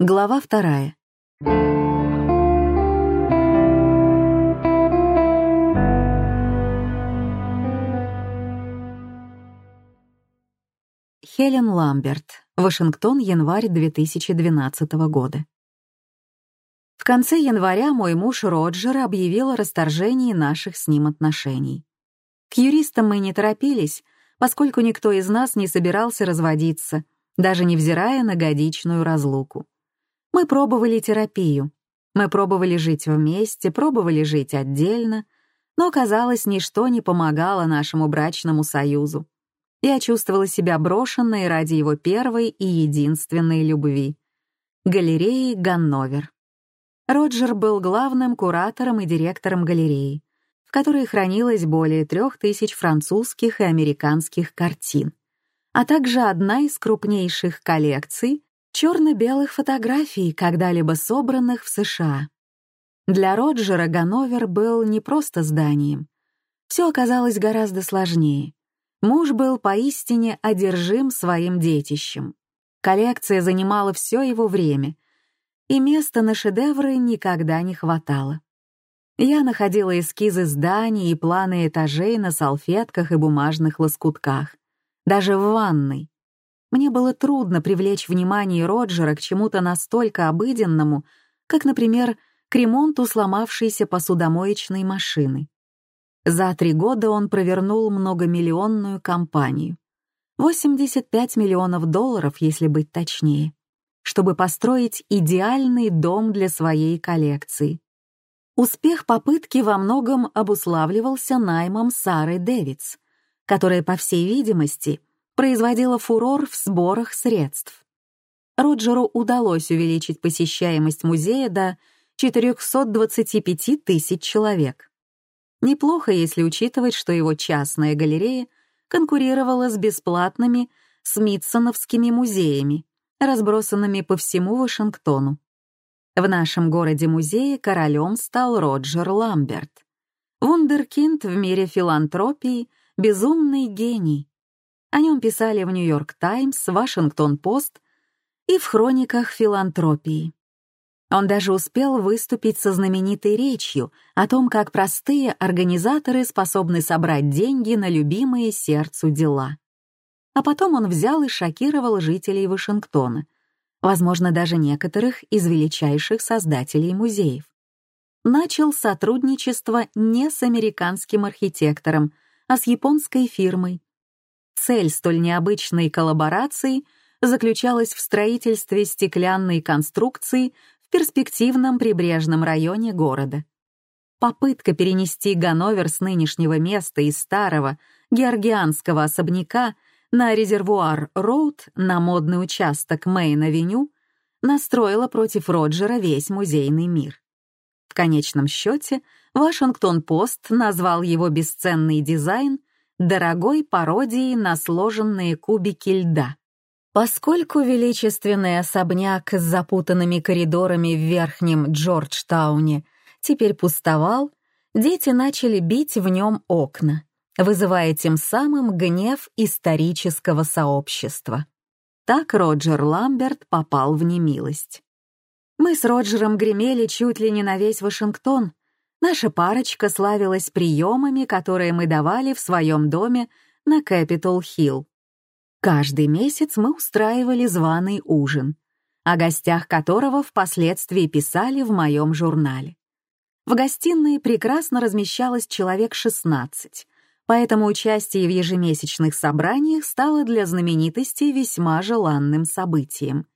Глава вторая. Хелен Ламберт, Вашингтон, январь 2012 года. В конце января мой муж Роджер объявил о расторжении наших с ним отношений. К юристам мы не торопились, поскольку никто из нас не собирался разводиться, даже невзирая на годичную разлуку. Мы пробовали терапию, мы пробовали жить вместе, пробовали жить отдельно, но, казалось, ничто не помогало нашему брачному союзу. Я чувствовала себя брошенной ради его первой и единственной любви — галереи Ганновер. Роджер был главным куратором и директором галереи, в которой хранилось более трех тысяч французских и американских картин, а также одна из крупнейших коллекций черно-белых фотографий, когда-либо собранных в США. Для Роджера Ганновер был не просто зданием. Все оказалось гораздо сложнее. Муж был поистине одержим своим детищем. Коллекция занимала все его время, и места на шедевры никогда не хватало. Я находила эскизы зданий и планы этажей на салфетках и бумажных лоскутках. Даже в ванной. Мне было трудно привлечь внимание Роджера к чему-то настолько обыденному, как, например, к ремонту сломавшейся посудомоечной машины. За три года он провернул многомиллионную кампанию. 85 миллионов долларов, если быть точнее, чтобы построить идеальный дом для своей коллекции. Успех попытки во многом обуславливался наймом Сары Дэвидс, которая, по всей видимости, производила фурор в сборах средств. Роджеру удалось увеличить посещаемость музея до 425 тысяч человек. Неплохо, если учитывать, что его частная галерея конкурировала с бесплатными Смитсоновскими музеями, разбросанными по всему Вашингтону. В нашем городе-музее королем стал Роджер Ламберт. Вундеркинд в мире филантропии, безумный гений. О нем писали в «Нью-Йорк Таймс», «Вашингтон-Пост» и в хрониках филантропии. Он даже успел выступить со знаменитой речью о том, как простые организаторы способны собрать деньги на любимые сердцу дела. А потом он взял и шокировал жителей Вашингтона — возможно, даже некоторых из величайших создателей музеев. Начал сотрудничество не с американским архитектором, а с японской фирмой. Цель столь необычной коллаборации заключалась в строительстве стеклянной конструкции в перспективном прибрежном районе города. Попытка перенести Ганновер с нынешнего места из старого георгианского особняка — на Резервуар-Роуд на модный участок Мейн-авеню настроила против Роджера весь музейный мир. В конечном счете, Вашингтон-Пост назвал его бесценный дизайн дорогой пародией на сложенные кубики льда. Поскольку величественный особняк с запутанными коридорами в верхнем Джорджтауне теперь пустовал, дети начали бить в нем окна вызывая тем самым гнев исторического сообщества. Так Роджер Ламберт попал в немилость. Мы с Роджером гремели чуть ли не на весь Вашингтон. Наша парочка славилась приемами, которые мы давали в своем доме на Кэпитол-Хилл. Каждый месяц мы устраивали званый ужин, о гостях которого впоследствии писали в моем журнале. В гостиной прекрасно размещалось человек 16, поэтому участие в ежемесячных собраниях стало для знаменитостей весьма желанным событием.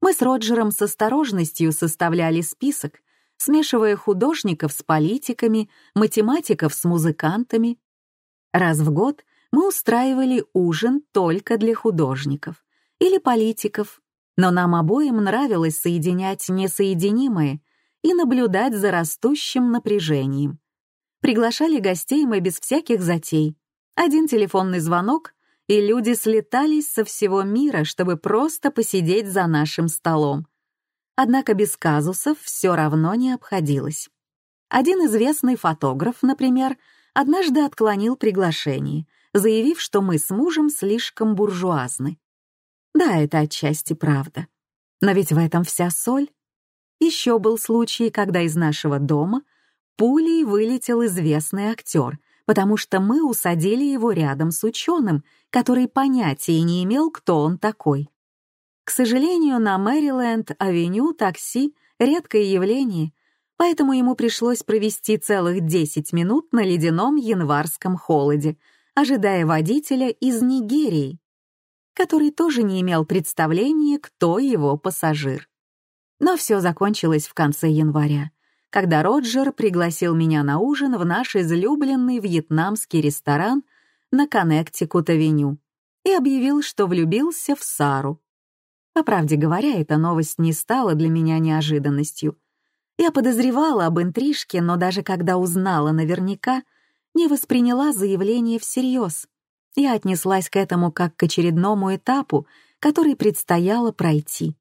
Мы с Роджером с осторожностью составляли список, смешивая художников с политиками, математиков с музыкантами. Раз в год мы устраивали ужин только для художников или политиков, но нам обоим нравилось соединять несоединимое и наблюдать за растущим напряжением. Приглашали гостей мы без всяких затей. Один телефонный звонок, и люди слетались со всего мира, чтобы просто посидеть за нашим столом. Однако без казусов все равно не обходилось. Один известный фотограф, например, однажды отклонил приглашение, заявив, что мы с мужем слишком буржуазны. Да, это отчасти правда. Но ведь в этом вся соль. Еще был случай, когда из нашего дома пулей вылетел известный актер, потому что мы усадили его рядом с ученым, который понятия не имел, кто он такой. К сожалению, на Мэриленд-авеню такси — редкое явление, поэтому ему пришлось провести целых 10 минут на ледяном январском холоде, ожидая водителя из Нигерии, который тоже не имел представления, кто его пассажир. Но все закончилось в конце января, когда Роджер пригласил меня на ужин в наш излюбленный вьетнамский ресторан на Коннектикут-авеню и объявил, что влюбился в Сару. По правде говоря, эта новость не стала для меня неожиданностью. Я подозревала об интрижке, но даже когда узнала наверняка, не восприняла заявление всерьез. Я отнеслась к этому как к очередному этапу, который предстояло пройти.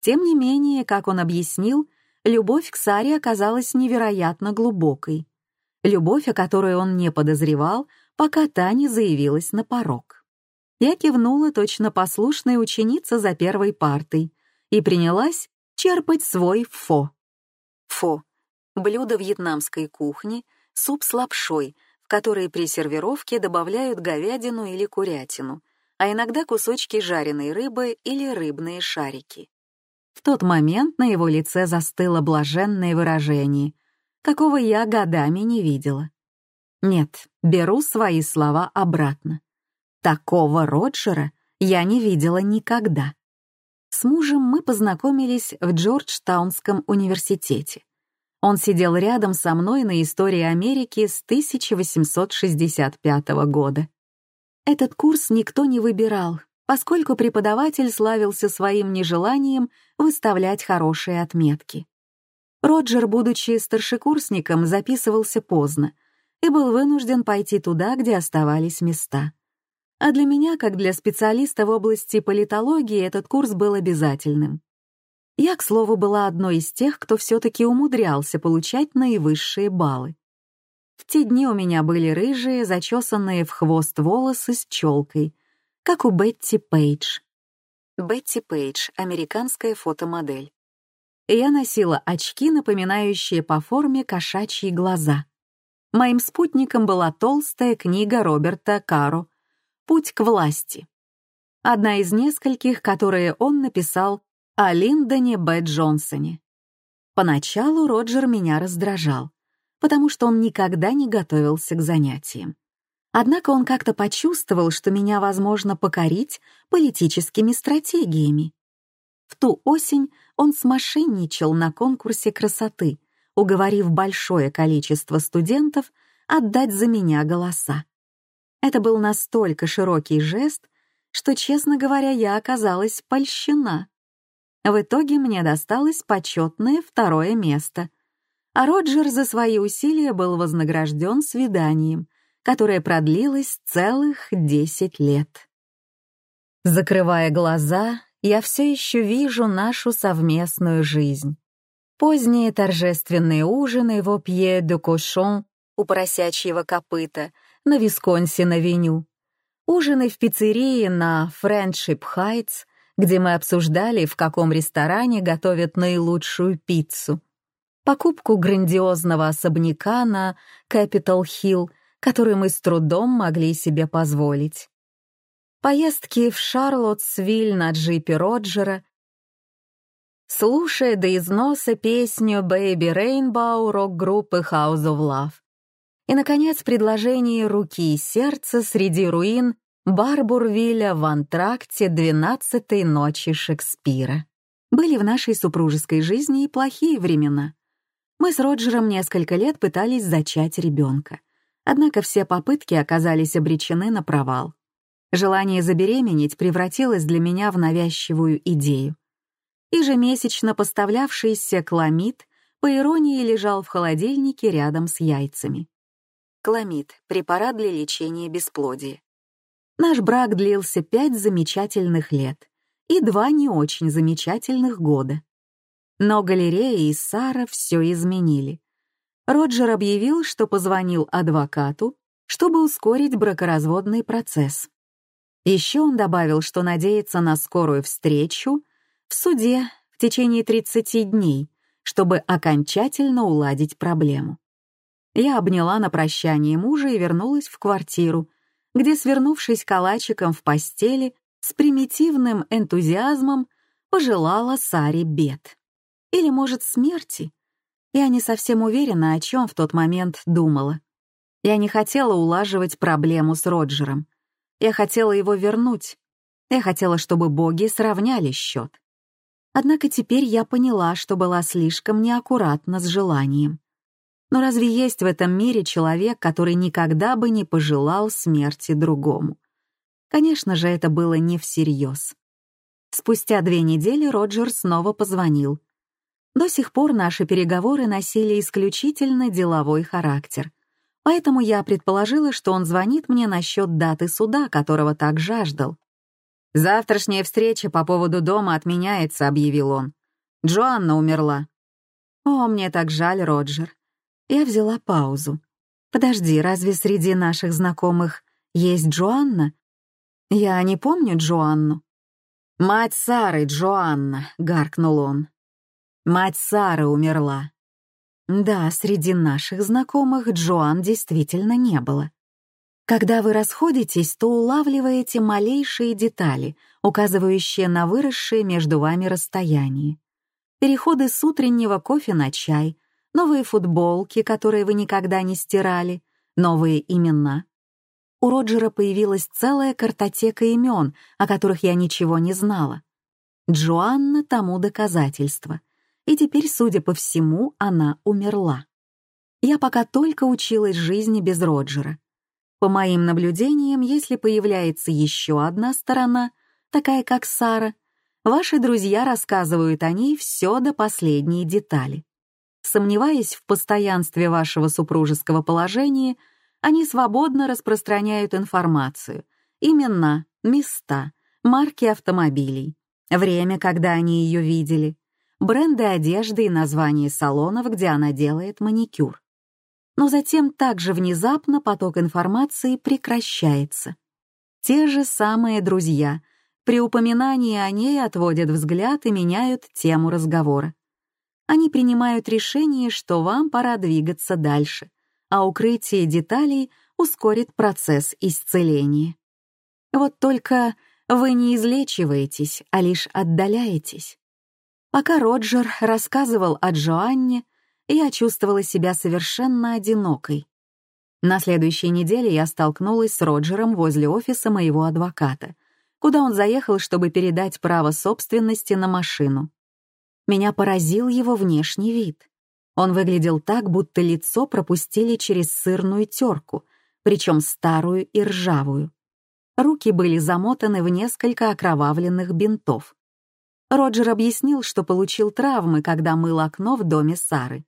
Тем не менее, как он объяснил, любовь к Саре оказалась невероятно глубокой. Любовь, о которой он не подозревал, пока та не заявилась на порог. Я кивнула точно послушная ученица за первой партой и принялась черпать свой фо. Фо — блюдо вьетнамской кухни, суп с лапшой, в который при сервировке добавляют говядину или курятину, а иногда кусочки жареной рыбы или рыбные шарики. В тот момент на его лице застыло блаженное выражение, какого я годами не видела. Нет, беру свои слова обратно. Такого Роджера я не видела никогда. С мужем мы познакомились в Джорджтаунском университете. Он сидел рядом со мной на истории Америки с 1865 года. Этот курс никто не выбирал, поскольку преподаватель славился своим нежеланием выставлять хорошие отметки. Роджер, будучи старшекурсником, записывался поздно и был вынужден пойти туда, где оставались места а для меня, как для специалиста в области политологии, этот курс был обязательным. Я, к слову, была одной из тех, кто все-таки умудрялся получать наивысшие баллы. В те дни у меня были рыжие, зачесанные в хвост волосы с челкой, как у Бетти Пейдж. Бетти Пейдж — американская фотомодель. Я носила очки, напоминающие по форме кошачьи глаза. Моим спутником была толстая книга Роберта Каро «Путь к власти». Одна из нескольких, которые он написал о Линдоне Б. Джонсоне. Поначалу Роджер меня раздражал, потому что он никогда не готовился к занятиям. Однако он как-то почувствовал, что меня возможно покорить политическими стратегиями. В ту осень он смошенничал на конкурсе красоты, уговорив большое количество студентов отдать за меня голоса. Это был настолько широкий жест, что, честно говоря, я оказалась польщена. В итоге мне досталось почетное второе место, а Роджер за свои усилия был вознагражден свиданием, которое продлилось целых десять лет. Закрывая глаза, я все еще вижу нашу совместную жизнь. Поздние торжественные ужины в Опье де Кошон у поросячьего копыта — на Висконсин-авеню, ужины в пиццерии на Френдшип Хайтс, где мы обсуждали, в каком ресторане готовят наилучшую пиццу, покупку грандиозного особняка на Кэпитал-Хилл, который мы с трудом могли себе позволить. Поездки в Шарлоттсвиль на джипе Роджера, слушая до износа песню «Baby Rainbow» рок-группы House of Love, и, наконец, предложение руки и сердца среди руин Барбурвилля в антракте двенадцатой ночи Шекспира. Были в нашей супружеской жизни и плохие времена. Мы с Роджером несколько лет пытались зачать ребенка. Однако все попытки оказались обречены на провал. Желание забеременеть превратилось для меня в навязчивую идею. Ежемесячно поставлявшийся кламид, по иронии, лежал в холодильнике рядом с яйцами. Кламид — препарат для лечения бесплодия. Наш брак длился пять замечательных лет и два не очень замечательных года. Но галерея и Сара все изменили. Роджер объявил, что позвонил адвокату, чтобы ускорить бракоразводный процесс. Еще он добавил, что надеется на скорую встречу В суде в течение 30 дней, чтобы окончательно уладить проблему. Я обняла на прощание мужа и вернулась в квартиру, где, свернувшись калачиком в постели, с примитивным энтузиазмом пожелала Саре бед. Или, может, смерти? Я не совсем уверена, о чем в тот момент думала. Я не хотела улаживать проблему с Роджером. Я хотела его вернуть. Я хотела, чтобы боги сравняли счет. Однако теперь я поняла, что была слишком неаккуратна с желанием. Но разве есть в этом мире человек, который никогда бы не пожелал смерти другому? Конечно же, это было не всерьез. Спустя две недели Роджер снова позвонил. До сих пор наши переговоры носили исключительно деловой характер. Поэтому я предположила, что он звонит мне насчет даты суда, которого так жаждал. «Завтрашняя встреча по поводу дома отменяется», — объявил он. «Джоанна умерла». «О, мне так жаль, Роджер». Я взяла паузу. «Подожди, разве среди наших знакомых есть Джоанна?» «Я не помню Джоанну». «Мать Сары, Джоанна», — гаркнул он. «Мать Сары умерла. Да, среди наших знакомых Джоан действительно не было. Когда вы расходитесь, то улавливаете малейшие детали, указывающие на выросшее между вами расстояние. Переходы с утреннего кофе на чай, новые футболки, которые вы никогда не стирали, новые имена. У Роджера появилась целая картотека имен, о которых я ничего не знала. Джоанна тому доказательство — и теперь, судя по всему, она умерла. Я пока только училась жизни без Роджера. По моим наблюдениям, если появляется еще одна сторона, такая как Сара, ваши друзья рассказывают о ней все до последней детали. Сомневаясь в постоянстве вашего супружеского положения, они свободно распространяют информацию, имена, места, марки автомобилей, время, когда они ее видели, бренды одежды и названия салонов, где она делает маникюр. Но затем также внезапно поток информации прекращается. Те же самые друзья при упоминании о ней отводят взгляд и меняют тему разговора. Они принимают решение, что вам пора двигаться дальше, а укрытие деталей ускорит процесс исцеления. Вот только вы не излечиваетесь, а лишь отдаляетесь. Пока Роджер рассказывал о Джоанне, я чувствовала себя совершенно одинокой. На следующей неделе я столкнулась с Роджером возле офиса моего адвоката, куда он заехал, чтобы передать право собственности на машину. Меня поразил его внешний вид. Он выглядел так, будто лицо пропустили через сырную терку, причем старую и ржавую. Руки были замотаны в несколько окровавленных бинтов. Роджер объяснил, что получил травмы, когда мыл окно в доме Сары.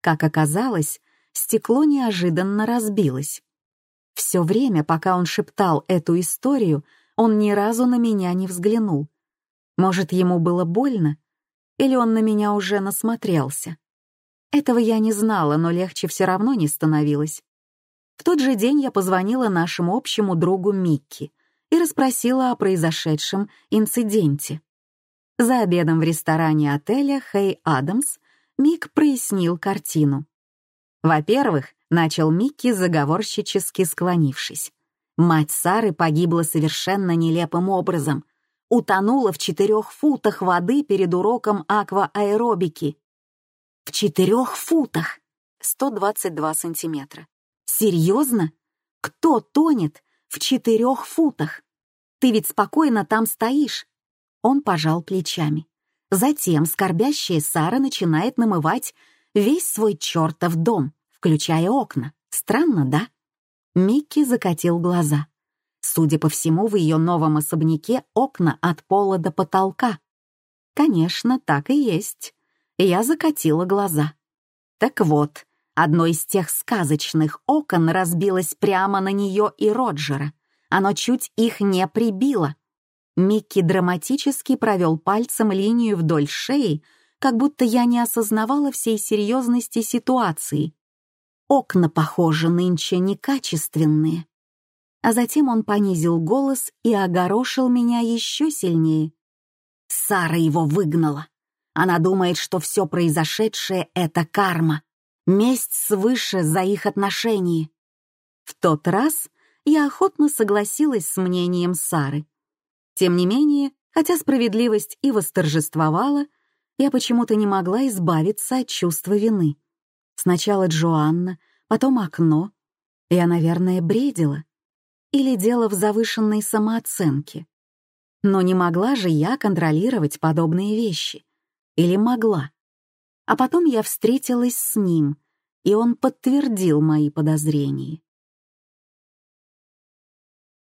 Как оказалось, стекло неожиданно разбилось. Все время, пока он шептал эту историю, он ни разу на меня не взглянул. Может, ему было больно? Или он на меня уже насмотрелся? Этого я не знала, но легче все равно не становилось. В тот же день я позвонила нашему общему другу Микки и расспросила о произошедшем инциденте. За обедом в ресторане отеля «Хей Адамс» Мик прояснил картину. Во-первых, начал Микки, заговорщически склонившись. Мать Сары погибла совершенно нелепым образом. Утонула в четырех футах воды перед уроком аквааэробики. В четырех футах! 122 сантиметра. Серьезно? Кто тонет в четырех футах? Ты ведь спокойно там стоишь, он пожал плечами. Затем скорбящая Сара начинает намывать весь свой чертов дом, включая окна. Странно, да? Микки закатил глаза. Судя по всему, в ее новом особняке окна от пола до потолка. Конечно, так и есть. Я закатила глаза. Так вот, одно из тех сказочных окон разбилось прямо на нее и Роджера. Оно чуть их не прибило. Микки драматически провел пальцем линию вдоль шеи, как будто я не осознавала всей серьезности ситуации. Окна, похоже, нынче некачественные. А затем он понизил голос и огорошил меня еще сильнее. Сара его выгнала. Она думает, что все произошедшее — это карма, месть свыше за их отношения. В тот раз я охотно согласилась с мнением Сары. Тем не менее, хотя справедливость и восторжествовала, я почему-то не могла избавиться от чувства вины. Сначала Джоанна, потом окно. Я, наверное, бредила. Или дело в завышенной самооценке. Но не могла же я контролировать подобные вещи. Или могла. А потом я встретилась с ним, и он подтвердил мои подозрения.